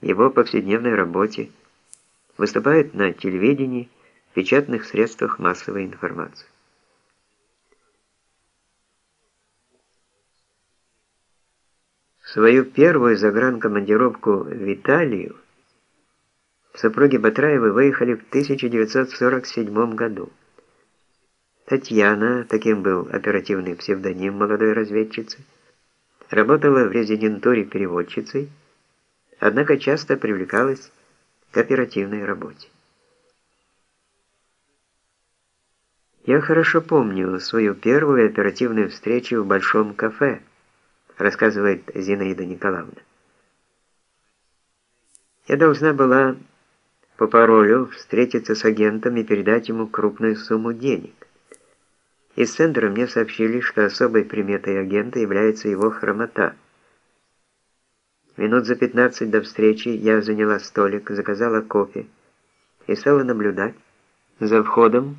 его повседневной работе, выступает на телевидении, печатных средствах массовой информации. Свою первую загранкомандировку в Италию супруги Батраевы выехали в 1947 году. Татьяна, таким был оперативный псевдоним молодой разведчицы, работала в резидентуре переводчицей, однако часто привлекалась к оперативной работе. Я хорошо помню свою первую оперативную встречу в Большом кафе, рассказывает Зинаида Николаевна. Я должна была по паролю встретиться с агентом и передать ему крупную сумму денег. Из центра мне сообщили, что особой приметой агента является его хромота. Минут за 15 до встречи я заняла столик, заказала кофе и стала наблюдать за входом,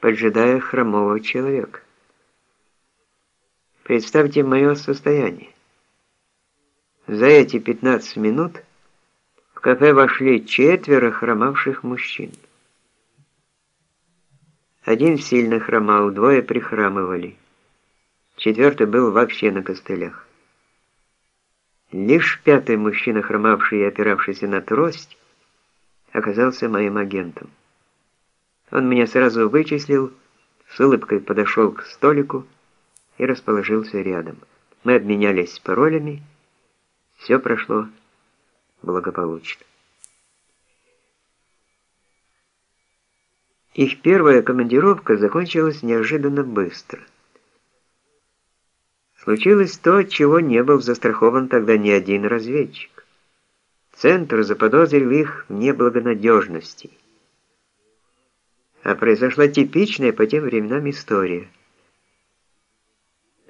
поджидая хромого человека. Представьте мое состояние. За эти 15 минут в кафе вошли четверо хромавших мужчин. Один сильно хромал, двое прихрамывали. Четвертый был вообще на костылях. Лишь пятый мужчина, хромавший и опиравшийся на трость, оказался моим агентом. Он меня сразу вычислил, с улыбкой подошел к столику и расположился рядом. Мы обменялись паролями, все прошло благополучно. Их первая командировка закончилась неожиданно быстро. Случилось то, чего не был застрахован тогда ни один разведчик. Центр заподозрил их в неблагонадежности. А произошла типичная по тем временам история.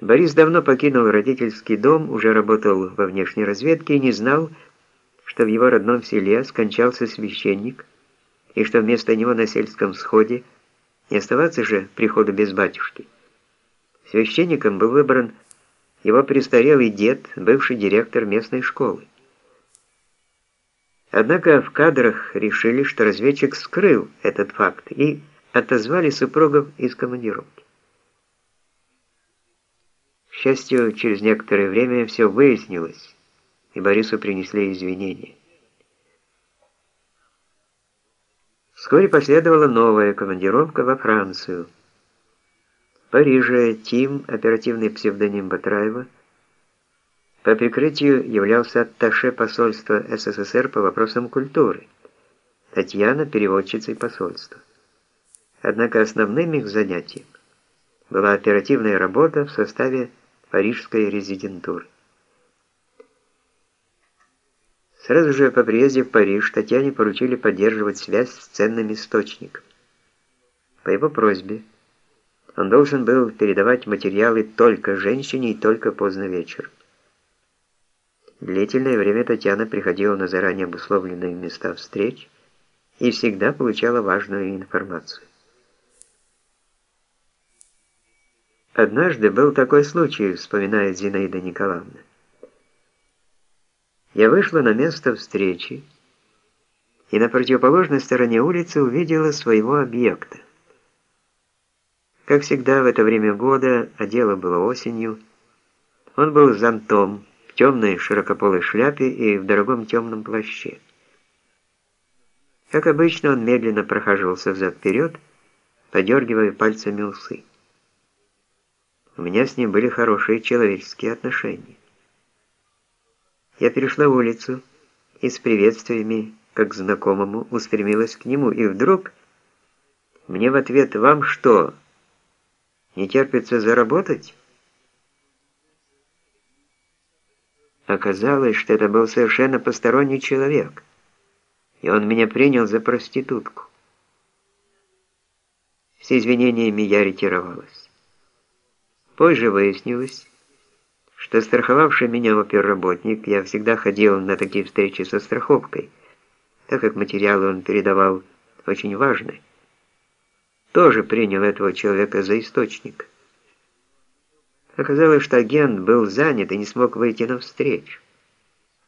Борис давно покинул родительский дом, уже работал во внешней разведке и не знал, что в его родном селе скончался священник, и что вместо него на сельском сходе не оставаться же приходу без батюшки. Священником был выбран его престарелый дед, бывший директор местной школы. Однако в кадрах решили, что разведчик скрыл этот факт и отозвали супругов из командировки. К счастью, через некоторое время все выяснилось, и Борису принесли извинения. Вскоре последовала новая командировка во Францию. Париже Тим, оперативный псевдоним Батраева, по прикрытию являлся атташе посольства СССР по вопросам культуры. Татьяна – переводчицей посольства. Однако основным их занятием была оперативная работа в составе парижской резидентуры. Сразу же по приезде в Париж Татьяне поручили поддерживать связь с ценным источником. По его просьбе он должен был передавать материалы только женщине и только поздно вечером. Длительное время Татьяна приходила на заранее обусловленные места встреч и всегда получала важную информацию. Однажды был такой случай, вспоминает Зинаида Николаевна. Я вышла на место встречи и на противоположной стороне улицы увидела своего объекта. Как всегда в это время года, а дело было осенью, он был зонтом, в темной широкополой шляпе и в дорогом темном плаще. Как обычно, он медленно прохаживался взад-вперед, подергивая пальцами усы. У меня с ним были хорошие человеческие отношения. Я перешла улицу и с приветствиями, как знакомому, устремилась к нему, и вдруг мне в ответ «Вам что, не терпится заработать?» Оказалось, что это был совершенно посторонний человек, и он меня принял за проститутку. С извинениями я ретировалась. Позже выяснилось, что страховавший меня оперработник, я всегда ходил на такие встречи со страховкой, так как материалы он передавал очень важные, тоже принял этого человека за источник. Оказалось, что агент был занят и не смог выйти на встречу.